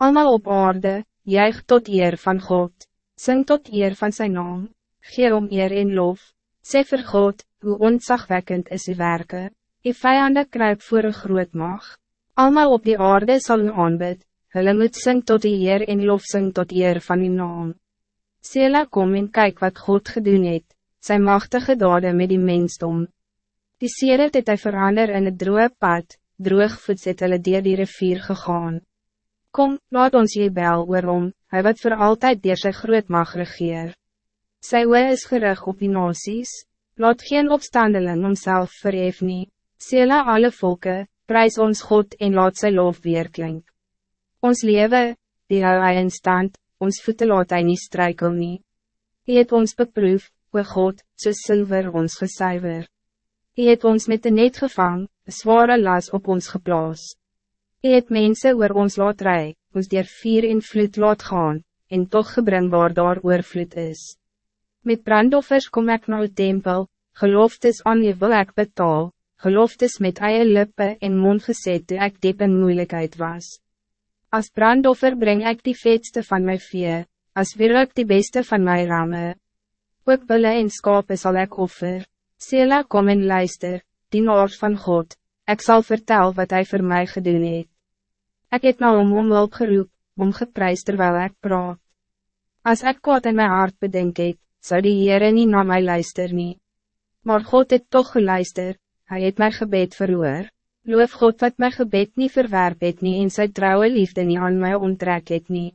Allemaal op aarde, juich tot eer van God, sing tot eer van zijn naam, gee om eer en lof, sê vir God, hoe ontzagwekkend is uw werken, uw vijanden kruip voor een groot mag. Allemaal op die aarde zal u aanbid, hulle moet sing tot die eer en lof sing tot eer van uw naam. Sela kom en kyk wat God gedoen het, sy machtige dade met die mensdom. Die seret het hy verander in het droge pad, droogvoets het hulle dier die rivier gegaan. Kom, laat ons je bel oorom, hy wat voor altijd dier sy groot mag regeer. Sy oe is gerig op die nasies, laat geen opstandeling homself verhef nie, sê alle volken, prijs ons God en laat sy lof weerklink. Ons leven, die hou hy in stand, ons voete laat hy nie strijkel nie. Hy het ons beproef, o God, so silver ons gesuiver. Hy het ons met de net gevang, een zware las op ons geplaas. Hy het mense oor ons laat rij, ons dier vier in vloed laat gaan, en toch gebring waar daar oorvloed is. Met brandoffers kom ik naar de tempel, geloftes aan je wil ik betaal, geloftes met eie lippe en mond gezet toe ek diep in moeilijkheid was. Als brandoffer breng ik die vetste van mijn vee, als wieruik die beste van mijn ramen. Ook bulle en skape zal ik offer, Sela kom en luister, die noord van God, ik zal vertellen wat hij voor mij gedaan heeft. Ik heb nou om om hulp geroep, om geprijs terwijl ik praat. Als ik kwaad in mijn hart bedenk het, zou die Heere nie na my luister nie. Maar God het toch geluister, hij het my gebed verhoor. Loof God wat my gebed niet verwerp het nie en sy trouwe liefde nie aan my onttrek het nie.